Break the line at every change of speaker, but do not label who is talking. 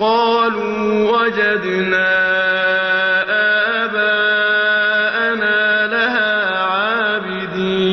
قالوا وجدنا آباءنا لها عابدين.